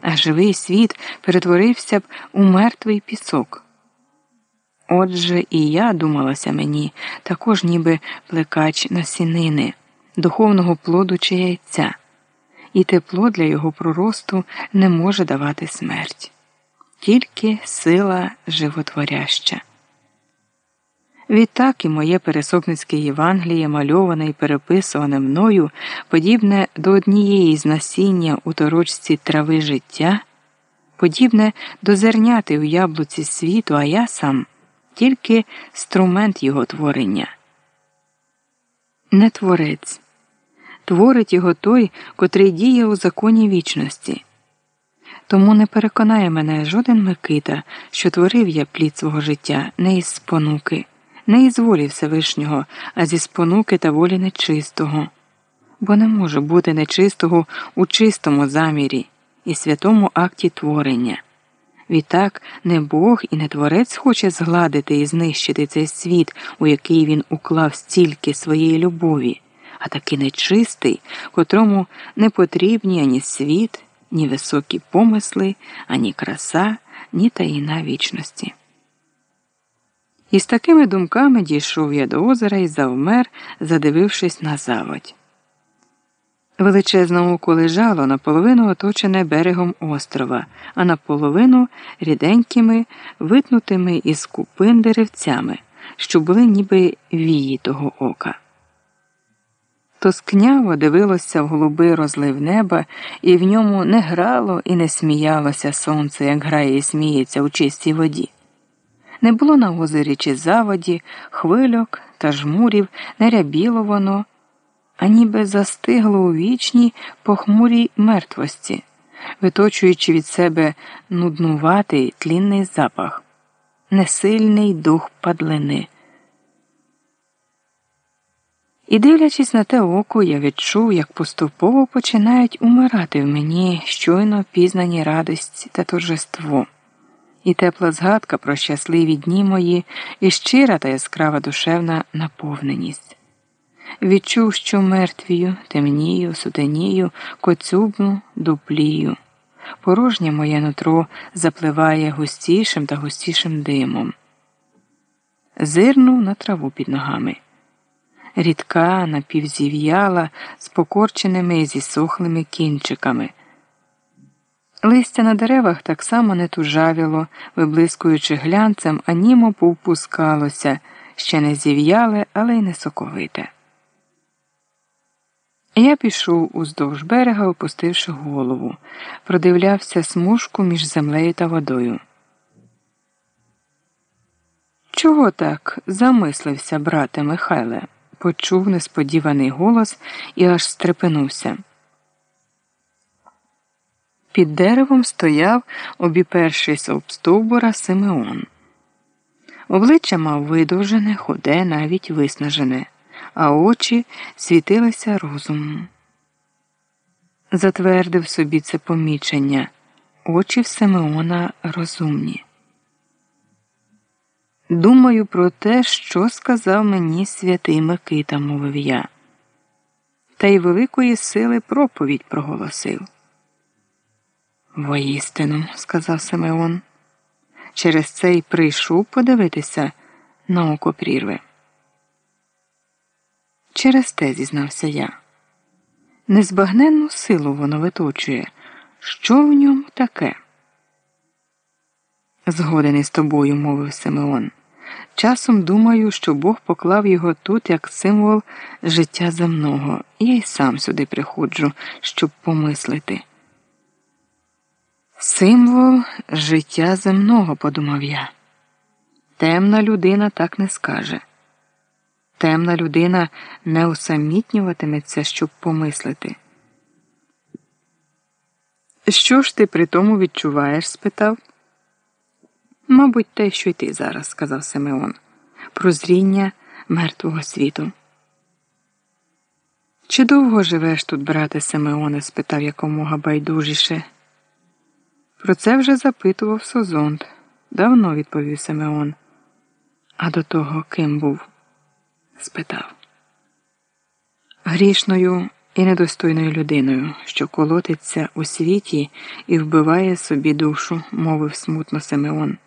а живий світ перетворився б у мертвий пісок. Отже, і я думалася мені, також ніби плекач насінини, духовного плоду чи яйця, і тепло для його проросту не може давати смерть, тільки сила животворяща. Відтак і моє пересопницьке Євангеліє, мальоване і переписуване мною, подібне до однієї з насіння у торочці трави життя, подібне до зерняти у яблуці світу, а я сам тільки струмент його творення. Не творець, творить його той, котрий діє у законі вічності. Тому не переконає мене жоден Микита, що творив я плід свого життя не із спонуки не із волі Всевишнього, а зі спонуки та волі нечистого, бо не може бути нечистого у чистому замірі і святому акті творення. Відтак не Бог і не Творець хоче згладити і знищити цей світ, у який він уклав стільки своєї любові, а таки нечистий, котрому не потрібні ані світ, ні високі помисли, ані краса, ні таїна вічності. І з такими думками дійшов я до озера і завмер, задивившись на заводь. Величезне око лежало наполовину оточене берегом острова, а наполовину ріденькими, витнутими із купин деревцями, що були ніби вії того ока. Тоскняво дивилося в голубий розлив неба, і в ньому не грало і не сміялося сонце, як грає і сміється у чистій воді. Не було на озері чи заводі, хвильок та жмурів, не рябіло воно, а ніби застигло у вічній похмурій мертвості, виточуючи від себе нуднуватий тлінний запах, несильний дух падлини. І, дивлячись на те око, я відчув, як поступово починають умирати в мені щойно пізнані радість та торжество і тепла згадка про щасливі дні мої, і щира та яскрава душевна наповненість. Відчув, що мертвію, темнію, сутенію, коцюбну, дуплію. Порожнє моє нутро запливає густішим та густішим димом. Зирнув на траву під ногами. Рідка, напівзів'яла, з покорченими і зісохлими кінчиками. Листя на деревах так само не тужавіло, виблискуючи глянцем, а німо повпускалося, ще не зів'яле, але й не соковите. Я пішов уздовж берега, опустивши голову, продивлявся смужку між землею та водою. Чого так замислився, брате Михайле? почув несподіваний голос і аж стрепенувся. Під деревом стояв, обіпершись об стовбура Симеон. Обличчя мав видовжене, худе, навіть виснажене, а очі світилися розумом. Затвердив собі це помічення. Очі в Симеона розумні. Думаю про те, що сказав мені святий Микита, мовив я, та й великої сили проповідь проголосив. Воістину, сказав Симеон, через це й прийшов подивитися на око прірви. Через те, зізнався я. Незбагненну силу воно виточує. Що в ньому таке? Згоден із тобою, мовив Симеон. Часом думаю, що Бог поклав його тут як символ життя земного, я й сам сюди приходжу, щоб помислити. Символ життя земного, подумав я. Темна людина так не скаже. Темна людина не усамітнюватиметься, щоб помислити. Що ж ти при тому відчуваєш? спитав. Мабуть, те, що й ти зараз, сказав Симеон, прозріння мертвого світу. Чи довго живеш тут, брате Симеоне? спитав якомога байдужіше. Про це вже запитував Созонт. Давно відповів Симеон. А до того ким був? спитав. Грішною і недостойною людиною, що колотиться у світі і вбиває собі душу, мовив смутно Симеон.